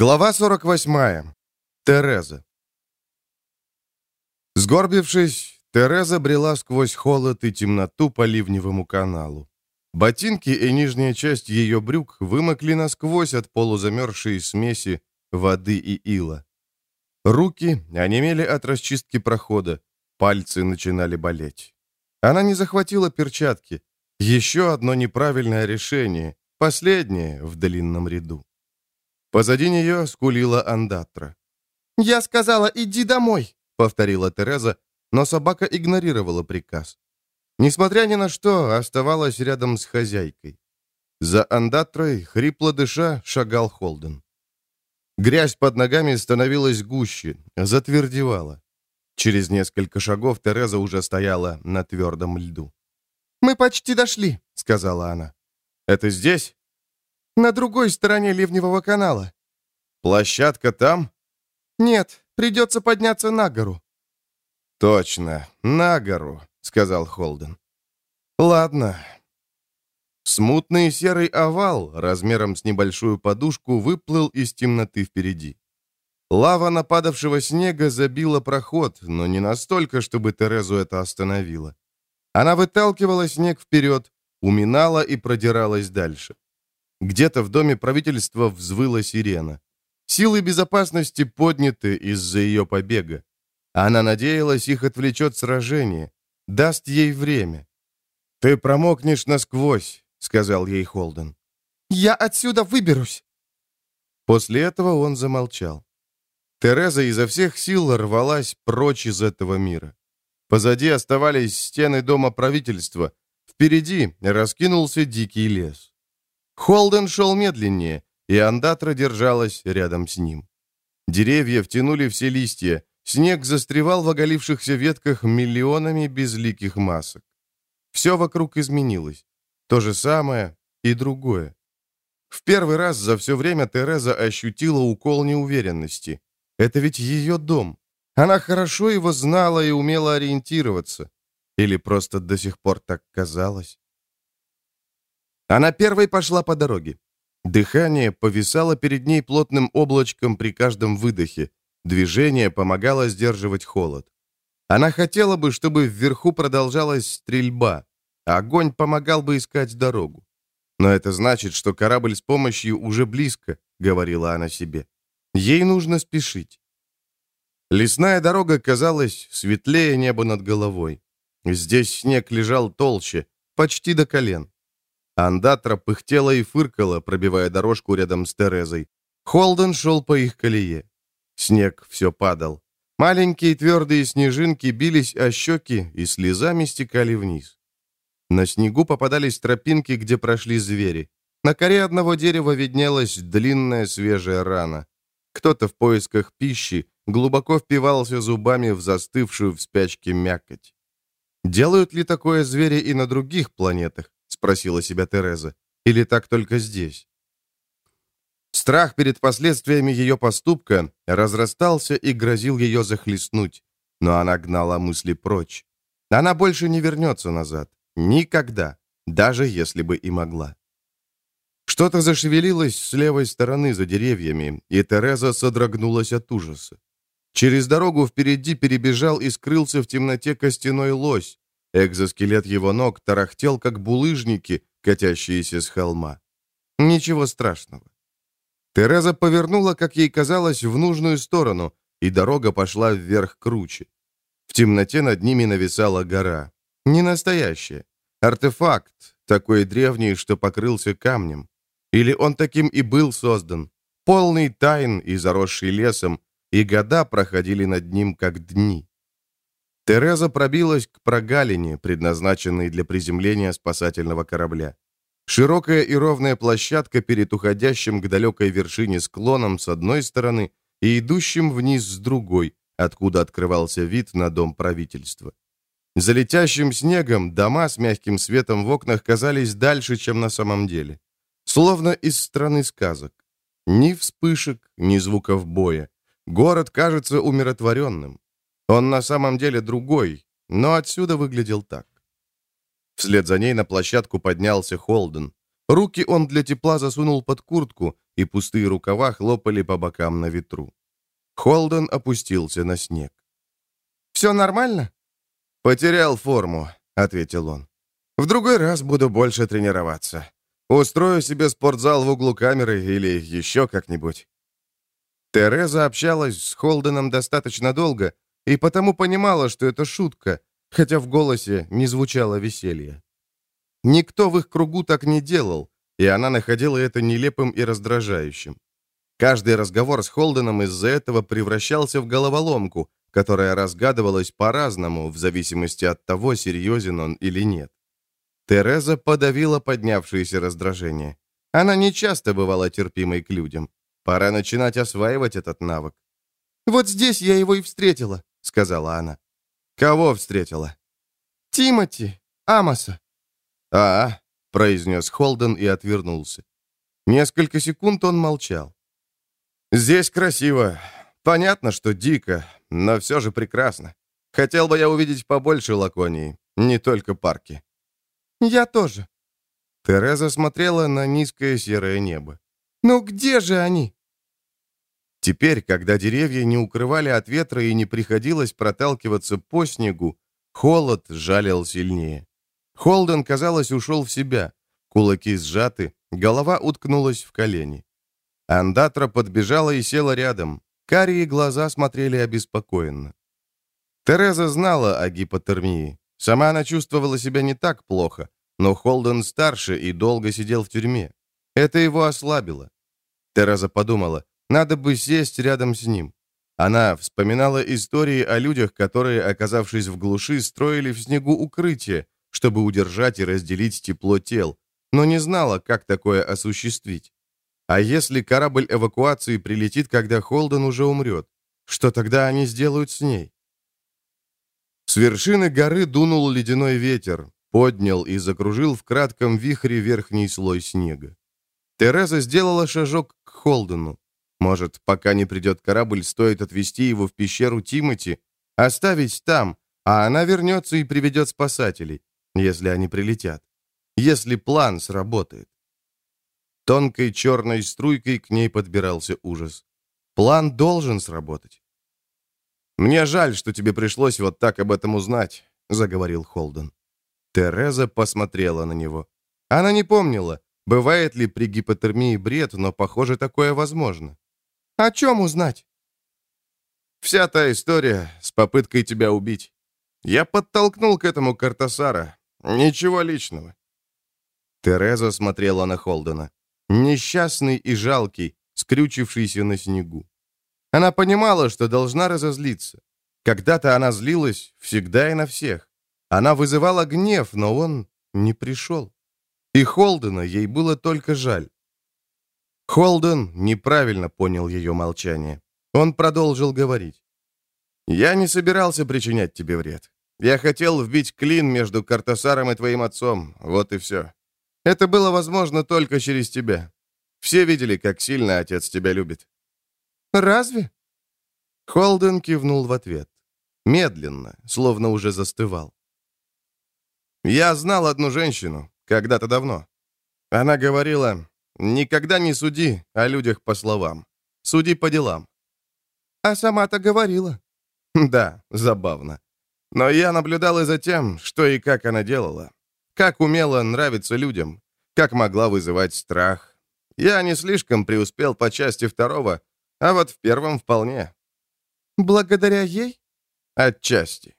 Глава 48. Тереза. Сгорбившись, Тереза брела сквозь холод и темноту по ливневому каналу. Ботинки и нижняя часть ее брюк вымокли насквозь от полузамерзшей смеси воды и ила. Руки онемели от расчистки прохода, пальцы начинали болеть. Она не захватила перчатки. Еще одно неправильное решение, последнее в длинном ряду. Позади нее скулила андатра. «Я сказала, иди домой!» — повторила Тереза, но собака игнорировала приказ. Несмотря ни на что, оставалась рядом с хозяйкой. За андатрой, хрипло дыша, шагал Холден. Грязь под ногами становилась гуще, затвердевала. Через несколько шагов Тереза уже стояла на твердом льду. «Мы почти дошли», — сказала она. «Это здесь?» На другой стороне ливневого канала. Площадка там? Нет, придется подняться на гору. Точно, на гору, сказал Холден. Ладно. Смутный серый овал размером с небольшую подушку выплыл из темноты впереди. Лава нападавшего снега забила проход, но не настолько, чтобы Терезу это остановило. Она выталкивала снег вперед, уминала и продиралась дальше. Где-то в доме правительства взвыла сирена. Силы безопасности подняты из-за ее побега. Она надеялась, их отвлечет сражение, даст ей время. «Ты промокнешь насквозь», — сказал ей Холден. «Я отсюда выберусь». После этого он замолчал. Тереза изо всех сил рвалась прочь из этого мира. Позади оставались стены дома правительства. Впереди раскинулся дикий лес. Холден шел медленнее, и Андатра держалась рядом с ним. Деревья втянули все листья, снег застревал в оголившихся ветках миллионами безликих масок. Все вокруг изменилось. То же самое и другое. В первый раз за все время Тереза ощутила укол неуверенности. Это ведь ее дом. Она хорошо его знала и умела ориентироваться. Или просто до сих пор так казалось. Она первой пошла по дороге. Дыхание повисало перед ней плотным облачком при каждом выдохе. Движение помогало сдерживать холод. Она хотела бы, чтобы вверху продолжалась стрельба. огонь помогал бы искать дорогу. Но это значит, что корабль с помощью уже близко, говорила она себе. Ей нужно спешить. Лесная дорога казалась светлее неба над головой. Здесь снег лежал толще, почти до колен. Андатра пыхтела и фыркала, пробивая дорожку рядом с Терезой. Холден шел по их колее. Снег все падал. Маленькие твердые снежинки бились о щеки и слезами стекали вниз. На снегу попадались тропинки, где прошли звери. На коре одного дерева виднелась длинная свежая рана. Кто-то в поисках пищи глубоко впивался зубами в застывшую в спячке мякоть. Делают ли такое звери и на других планетах? Спросила себя Тереза. Или так только здесь? Страх перед последствиями ее поступка разрастался и грозил ее захлестнуть, но она гнала мысли прочь. Она больше не вернется назад. Никогда, даже если бы и могла. Что-то зашевелилось с левой стороны за деревьями, и Тереза содрогнулась от ужаса. Через дорогу впереди перебежал и скрылся в темноте костяной лось, Экзоскелет его ног тарахтел, как булыжники, катящиеся с холма. Ничего страшного. Тереза повернула, как ей казалось, в нужную сторону, и дорога пошла вверх круче. В темноте над ними нависала гора. Не настоящая. Артефакт, такой древний, что покрылся камнем. Или он таким и был создан. Полный тайн и заросший лесом, и года проходили над ним, как дни. Тереза пробилась к прогалине, предназначенной для приземления спасательного корабля. Широкая и ровная площадка перед уходящим к далекой вершине склоном с одной стороны и идущим вниз с другой, откуда открывался вид на дом правительства. За летящим снегом дома с мягким светом в окнах казались дальше, чем на самом деле. Словно из страны сказок. Ни вспышек, ни звуков боя. Город кажется умиротворенным. Он на самом деле другой, но отсюда выглядел так. Вслед за ней на площадку поднялся Холден. Руки он для тепла засунул под куртку, и пустые рукава хлопали по бокам на ветру. Холден опустился на снег. «Все нормально?» «Потерял форму», — ответил он. «В другой раз буду больше тренироваться. Устрою себе спортзал в углу камеры или еще как-нибудь». Тереза общалась с Холденом достаточно долго и потому понимала, что это шутка, хотя в голосе не звучало веселье. Никто в их кругу так не делал, и она находила это нелепым и раздражающим. Каждый разговор с Холденом из-за этого превращался в головоломку, которая разгадывалась по-разному, в зависимости от того, серьезен он или нет. Тереза подавила поднявшееся раздражение. Она не часто бывала терпимой к людям. Пора начинать осваивать этот навык. «Вот здесь я его и встретила», — сказала она. «Кого встретила?» «Тимати, Амоса». «А, — произнес Холден и отвернулся. Несколько секунд он молчал. «Здесь красиво. Понятно, что дико, но все же прекрасно. Хотел бы я увидеть побольше Лаконии, не только парки». «Я тоже». Тереза смотрела на низкое серое небо. «Ну где же они?» Теперь, когда деревья не укрывали от ветра и не приходилось проталкиваться по снегу, холод жалил сильнее. Холден, казалось, ушел в себя. Кулаки сжаты, голова уткнулась в колени. Андатра подбежала и села рядом. Карие глаза смотрели обеспокоенно. Тереза знала о гипотермии. Сама она чувствовала себя не так плохо, но Холден старше и долго сидел в тюрьме. Это его ослабило. Тереза подумала, надо бы сесть рядом с ним. Она вспоминала истории о людях, которые, оказавшись в глуши, строили в снегу укрытие, чтобы удержать и разделить тепло тел, но не знала, как такое осуществить. А если корабль эвакуации прилетит, когда Холден уже умрет? Что тогда они сделают с ней? С вершины горы дунул ледяной ветер, поднял и закружил в кратком вихре верхний слой снега. Тереза сделала шажок к Холдену. Может, пока не придет корабль, стоит отвезти его в пещеру Тимати, оставить там, а она вернется и приведет спасателей если они прилетят. Если план сработает. Тонкой черной струйкой к ней подбирался ужас. План должен сработать. «Мне жаль, что тебе пришлось вот так об этом узнать», — заговорил Холден. Тереза посмотрела на него. Она не помнила, бывает ли при гипотермии бред, но, похоже, такое возможно. «О чем узнать?» «Вся та история с попыткой тебя убить. Я подтолкнул к этому Картасара, «Ничего личного». Тереза смотрела на Холдена. Несчастный и жалкий, скрючившийся на снегу. Она понимала, что должна разозлиться. Когда-то она злилась всегда и на всех. Она вызывала гнев, но он не пришел. И Холдена ей было только жаль. Холден неправильно понял ее молчание. Он продолжил говорить. «Я не собирался причинять тебе вред. Я хотел вбить клин между Картасаром и твоим отцом. Вот и все. Это было возможно только через тебя. Все видели, как сильно отец тебя любит». «Разве?» Холден кивнул в ответ. Медленно, словно уже застывал. «Я знал одну женщину, когда-то давно. Она говорила, никогда не суди о людях по словам. Суди по делам». «А сама-то говорила». «Да, забавно. Но я наблюдал и за тем, что и как она делала. Как умела нравиться людям, как могла вызывать страх. Я не слишком преуспел по части второго, а вот в первом вполне. Благодаря ей? Отчасти.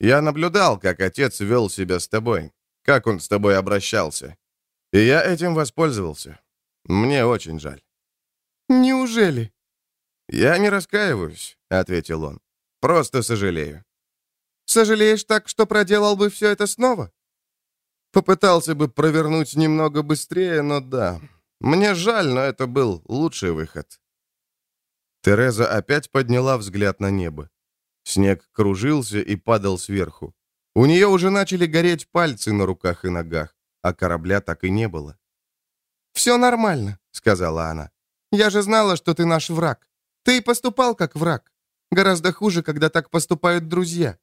Я наблюдал, как отец вел себя с тобой, как он с тобой обращался. И я этим воспользовался. Мне очень жаль. Неужели? Я не раскаиваюсь, ответил он. Просто сожалею. Сожалеешь так, что проделал бы все это снова?» Попытался бы провернуть немного быстрее, но да. Мне жаль, но это был лучший выход. Тереза опять подняла взгляд на небо. Снег кружился и падал сверху. У нее уже начали гореть пальцы на руках и ногах, а корабля так и не было. «Все нормально», — сказала она. «Я же знала, что ты наш враг. Ты и поступал как враг. Гораздо хуже, когда так поступают друзья.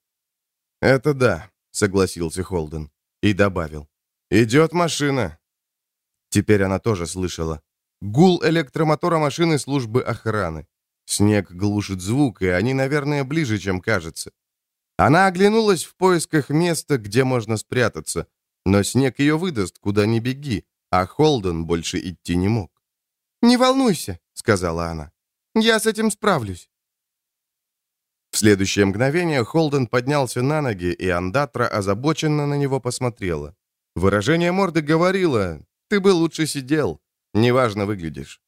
«Это да», — согласился Холден. И добавил. «Идет машина». Теперь она тоже слышала. Гул электромотора машины службы охраны. Снег глушит звук, и они, наверное, ближе, чем кажется. Она оглянулась в поисках места, где можно спрятаться, но снег ее выдаст, куда ни беги, а Холден больше идти не мог. «Не волнуйся», — сказала она. «Я с этим справлюсь». В следующее мгновение Холден поднялся на ноги, и Андатра озабоченно на него посмотрела. Выражение морды говорило, «Ты бы лучше сидел, неважно выглядишь».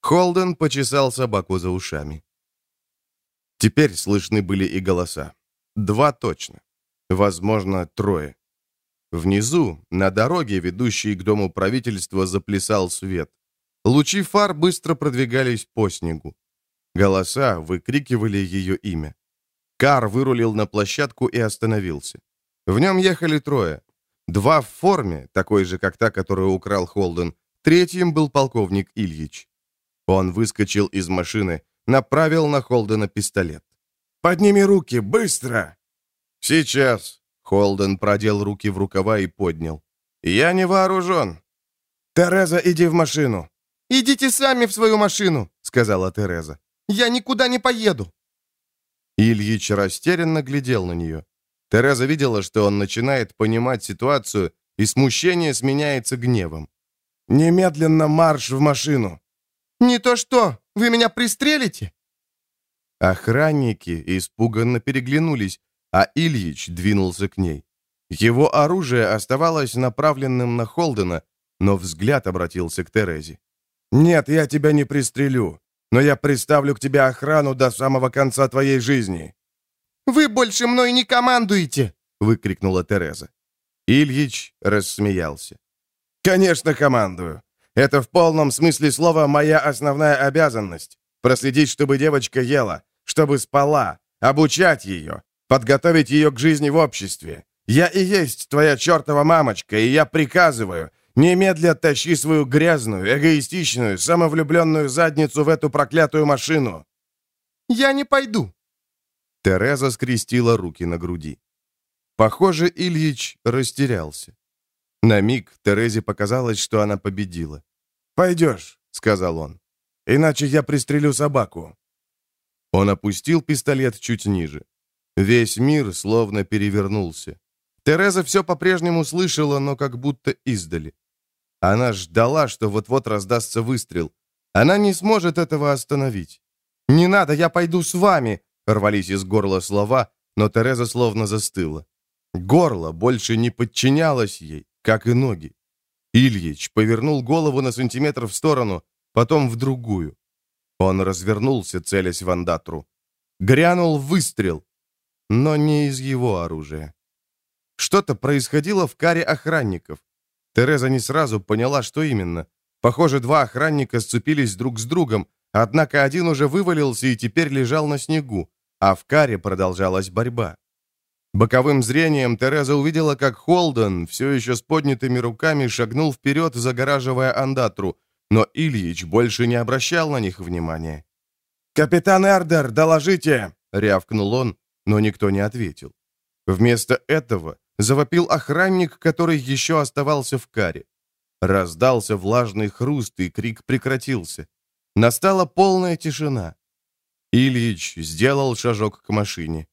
Холден почесал собаку за ушами. Теперь слышны были и голоса. Два точно. Возможно, трое. Внизу, на дороге, ведущей к дому правительства, заплясал свет. Лучи фар быстро продвигались по снегу. Голоса выкрикивали ее имя. Кар вырулил на площадку и остановился. В нем ехали трое. Два в форме, такой же, как та, которую украл Холден. Третьим был полковник Ильич. Он выскочил из машины, направил на Холдена пистолет. «Подними руки, быстро!» «Сейчас!» — Холден продел руки в рукава и поднял. «Я не вооружен!» «Тереза, иди в машину!» «Идите сами в свою машину!» — сказала Тереза. «Я никуда не поеду!» Ильич растерянно глядел на нее. Тереза видела, что он начинает понимать ситуацию, и смущение сменяется гневом. «Немедленно марш в машину!» «Не то что! Вы меня пристрелите?» Охранники испуганно переглянулись, а Ильич двинулся к ней. Его оружие оставалось направленным на Холдена, но взгляд обратился к Терезе. «Нет, я тебя не пристрелю, но я приставлю к тебе охрану до самого конца твоей жизни». «Вы больше мной не командуете!» — выкрикнула Тереза. Ильич рассмеялся. «Конечно, командую. Это в полном смысле слова моя основная обязанность. Проследить, чтобы девочка ела, чтобы спала, обучать ее, подготовить ее к жизни в обществе. Я и есть твоя чертова мамочка, и я приказываю, немедля тащи свою грязную, эгоистичную, самовлюбленную задницу в эту проклятую машину. Я не пойду. Тереза скрестила руки на груди. Похоже, Ильич растерялся. На миг Терезе показалось, что она победила. «Пойдешь», — сказал он, — «иначе я пристрелю собаку». Он опустил пистолет чуть ниже. Весь мир словно перевернулся. Тереза все по-прежнему слышала, но как будто издали. Она ждала, что вот-вот раздастся выстрел. Она не сможет этого остановить. «Не надо, я пойду с вами!» Рвались из горла слова, но Тереза словно застыла. Горло больше не подчинялось ей, как и ноги. Ильич повернул голову на сантиметр в сторону, потом в другую. Он развернулся, целясь в андатру. Грянул выстрел, но не из его оружия. Что-то происходило в каре охранников. Тереза не сразу поняла, что именно. Похоже, два охранника сцепились друг с другом, однако один уже вывалился и теперь лежал на снегу, а в каре продолжалась борьба. Боковым зрением Тереза увидела, как Холден, все еще с поднятыми руками, шагнул вперед, загораживая андатру, но Ильич больше не обращал на них внимания. «Капитан Эрдер, доложите!» — рявкнул он, но никто не ответил. Вместо этого завопил охранник, который еще оставался в каре. Раздался влажный хруст, и крик прекратился. Настала полная тишина. Ильич сделал шажок к машине.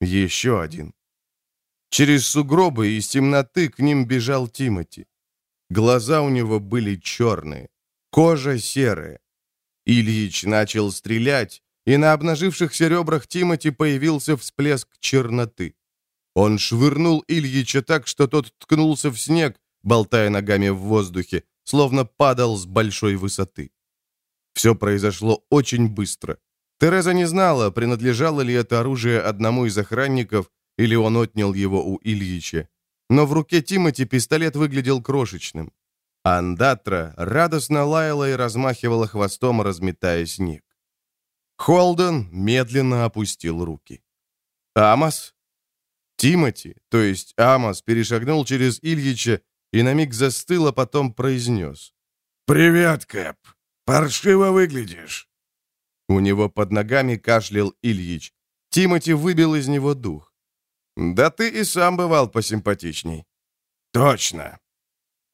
Еще один. Через сугробы из темноты к ним бежал Тимати. Глаза у него были черные. Кожа серая. Ильич начал стрелять, и на обнажившихся ребрах Тимати появился всплеск черноты. Он швырнул Ильича так, что тот ткнулся в снег, болтая ногами в воздухе, словно падал с большой высоты. Все произошло очень быстро. Тереза не знала, принадлежало ли это оружие одному из охранников, или он отнял его у Ильича. Но в руке Тимати пистолет выглядел крошечным. Андатра радостно лаяла и размахивала хвостом, разметая снег. Холден медленно опустил руки. «Амос?» Тимати, то есть Амос, перешагнул через Ильича и на миг застыл, а потом произнес. «Привет, Кэп. Паршиво выглядишь». У него под ногами кашлял Ильич. Тимати выбил из него дух. «Да ты и сам бывал посимпатичней». «Точно.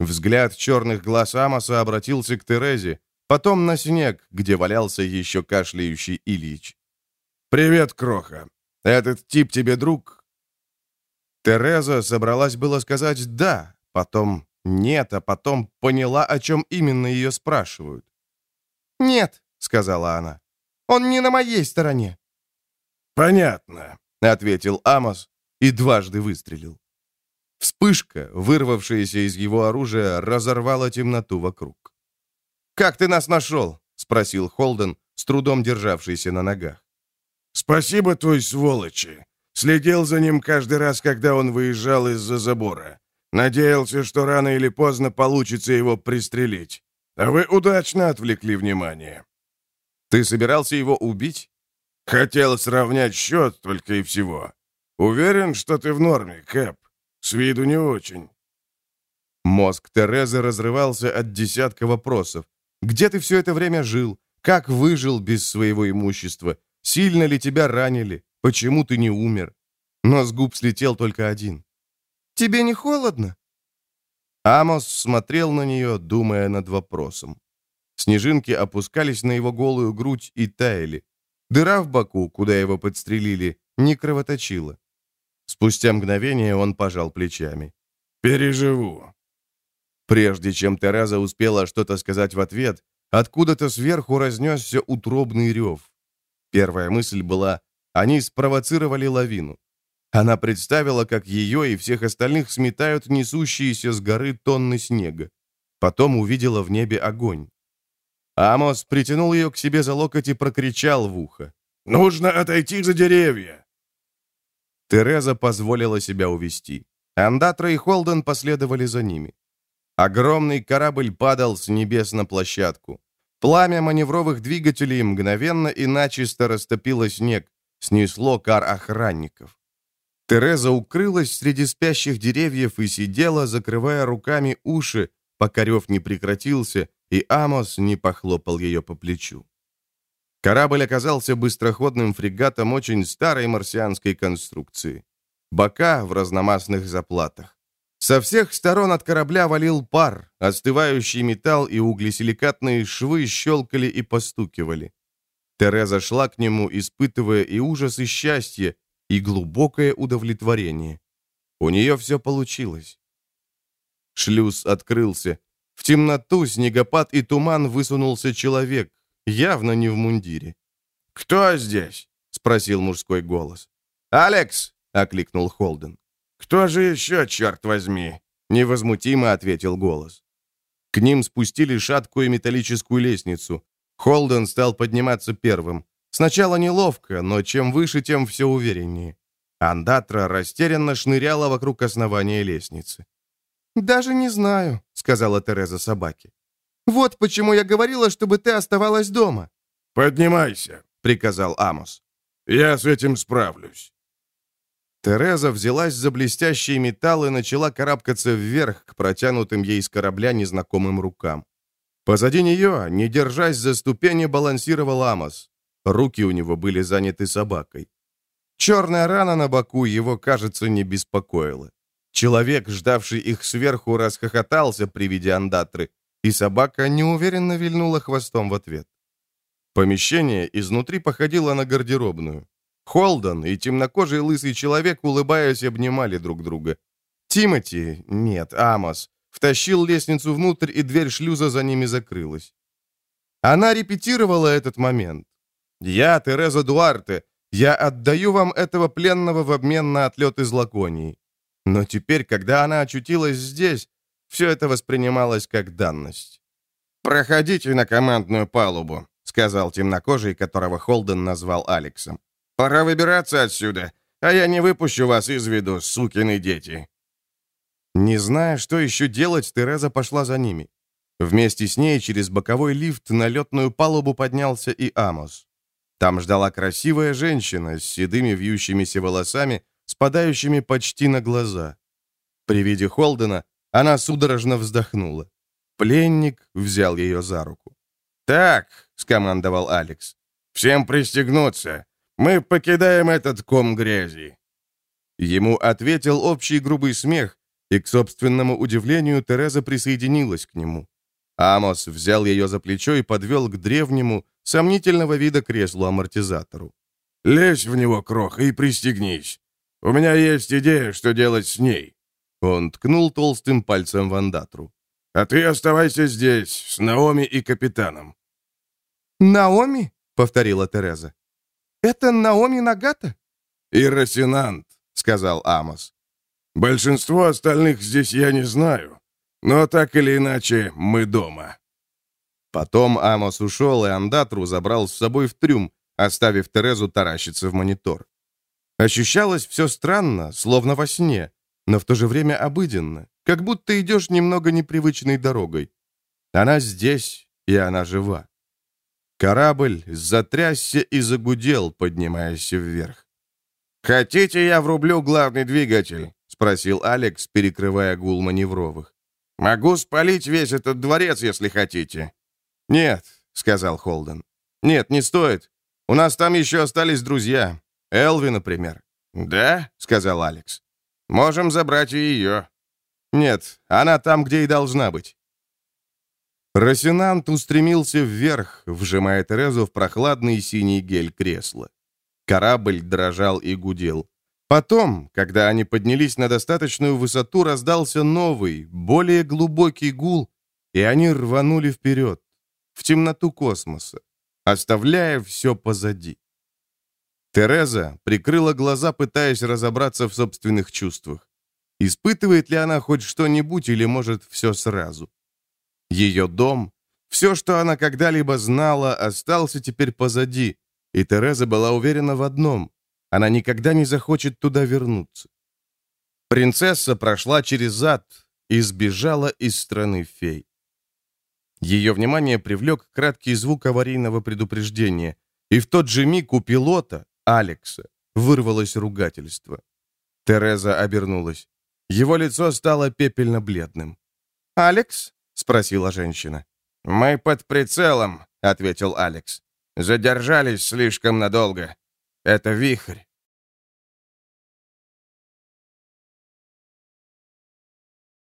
Взгляд черных глаз Амоса обратился к Терезе, потом на снег, где валялся еще кашляющий Ильич. «Привет, Кроха. Этот тип тебе друг?» Тереза собралась было сказать «да», потом «нет», а потом поняла, о чем именно ее спрашивают. «Нет», — сказала она, — «он не на моей стороне». «Понятно», — ответил Амос и дважды выстрелил. Вспышка, вырвавшаяся из его оружия, разорвала темноту вокруг. «Как ты нас нашел?» — спросил Холден, с трудом державшийся на ногах. «Спасибо твой сволочи. Следил за ним каждый раз, когда он выезжал из-за забора. Надеялся, что рано или поздно получится его пристрелить. А вы удачно отвлекли внимание». «Ты собирался его убить?» «Хотел сравнять счет только и всего. Уверен, что ты в норме, Кэп. С виду не очень». Мозг Терезы разрывался от десятка вопросов. «Где ты все это время жил? Как выжил без своего имущества? Сильно ли тебя ранили? Почему ты не умер?» Но с губ слетел только один. «Тебе не холодно?» Амос смотрел на нее, думая над вопросом. Снежинки опускались на его голую грудь и таяли. Дыра в боку, куда его подстрелили, не кровоточила. Спустя мгновение он пожал плечами. «Переживу». Прежде чем Тереза успела что-то сказать в ответ, откуда-то сверху разнесся утробный рев. Первая мысль была, они спровоцировали лавину. Она представила, как ее и всех остальных сметают несущиеся с горы тонны снега. Потом увидела в небе огонь. Амос притянул ее к себе за локоть и прокричал в ухо. «Нужно отойти за деревья!» Тереза позволила себя увести. Андатра и Холден последовали за ними. Огромный корабль падал с небес на площадку. Пламя маневровых двигателей мгновенно и начисто растопило снег, снесло кар охранников. Тереза укрылась среди спящих деревьев и сидела, закрывая руками уши, пока рев не прекратился, и Амос не похлопал ее по плечу. Корабль оказался быстроходным фрегатом очень старой марсианской конструкции. Бока в разномастных заплатах. Со всех сторон от корабля валил пар, остывающий металл и углекиликатные швы щелкали и постукивали. Тереза шла к нему, испытывая и ужас, и счастье, и глубокое удовлетворение. У нее все получилось. Шлюз открылся. В темноту, снегопад и туман высунулся человек, явно не в мундире. «Кто здесь?» — спросил мужской голос. «Алекс!» — окликнул Холден. «Кто же еще, черт возьми?» — невозмутимо ответил голос. К ним спустили шаткую металлическую лестницу. Холден стал подниматься первым. Сначала неловко, но чем выше, тем все увереннее. Андатра растерянно шныряла вокруг основания лестницы. «Даже не знаю», — сказала Тереза собаке. «Вот почему я говорила, чтобы ты оставалась дома». «Поднимайся», — приказал Амос. «Я с этим справлюсь». Тереза взялась за блестящий металл и начала карабкаться вверх к протянутым ей с корабля незнакомым рукам. Позади нее, не держась за ступени, балансировал Амос. Руки у него были заняты собакой. Черная рана на боку его, кажется, не беспокоила. Человек, ждавший их сверху, расхохотался при виде андатры, и собака неуверенно вильнула хвостом в ответ. Помещение изнутри походило на гардеробную. Холден и темнокожий лысый человек, улыбаясь, обнимали друг друга. Тимати, нет, Амос, втащил лестницу внутрь, и дверь шлюза за ними закрылась. Она репетировала этот момент. «Я, Тереза Дуарте, я отдаю вам этого пленного в обмен на отлет из Лаконии». Но теперь, когда она очутилась здесь, все это воспринималось как данность. «Проходите на командную палубу», — сказал темнокожий, которого Холден назвал Алексом. «Пора выбираться отсюда, а я не выпущу вас из виду, сукины дети». Не зная, что еще делать, Тереза пошла за ними. Вместе с ней через боковой лифт на летную палубу поднялся и Амос. Там ждала красивая женщина с седыми вьющимися волосами, спадающими почти на глаза. При виде Холдена она судорожно вздохнула. Пленник взял ее за руку. «Так», — скомандовал Алекс, — «всем пристегнуться. Мы покидаем этот ком грязи». Ему ответил общий грубый смех, и, к собственному удивлению, Тереза присоединилась к нему. Амос взял ее за плечо и подвел к древнему, сомнительного вида креслу-амортизатору. «Лезь в него, Крох, и пристегнись. У меня есть идея, что делать с ней». Он ткнул толстым пальцем в андатру. «А ты оставайся здесь, с Наоми и капитаном». «Наоми?» — повторила Тереза. «Это Наоми Нагата?» «И Росинант», — сказал Амос. «Большинство остальных здесь я не знаю, но так или иначе мы дома». Потом Амос ушел, и Андатру забрал с собой в трюм, оставив Терезу таращиться в монитор. Ощущалось все странно, словно во сне, но в то же время обыденно, как будто идешь немного непривычной дорогой. Она здесь, и она жива. Корабль затрясся и загудел, поднимаясь вверх. «Хотите, я врублю главный двигатель?» — спросил Алекс, перекрывая гул маневровых. «Могу спалить весь этот дворец, если хотите». «Нет», — сказал Холден. «Нет, не стоит. У нас там еще остались друзья. Элви, например». «Да?» — сказал Алекс. «Можем забрать и ее». «Нет, она там, где и должна быть». Росинант устремился вверх, вжимая Терезу в прохладный синий гель кресла. Корабль дрожал и гудел. Потом, когда они поднялись на достаточную высоту, раздался новый, более глубокий гул, и они рванули вперед, в темноту космоса, оставляя все позади. Тереза прикрыла глаза, пытаясь разобраться в собственных чувствах. Испытывает ли она хоть что-нибудь или, может, все сразу? Ее дом, все, что она когда-либо знала, остался теперь позади, и Тереза была уверена в одном — она никогда не захочет туда вернуться. Принцесса прошла через ад и сбежала из страны фей. Ее внимание привлек краткий звук аварийного предупреждения, и в тот же миг у пилота, Алекса, вырвалось ругательство. Тереза обернулась. Его лицо стало пепельно-бледным. «Алекс?» — спросила женщина. «Мы под прицелом», — ответил Алекс. «Задержались слишком надолго. Это вихрь».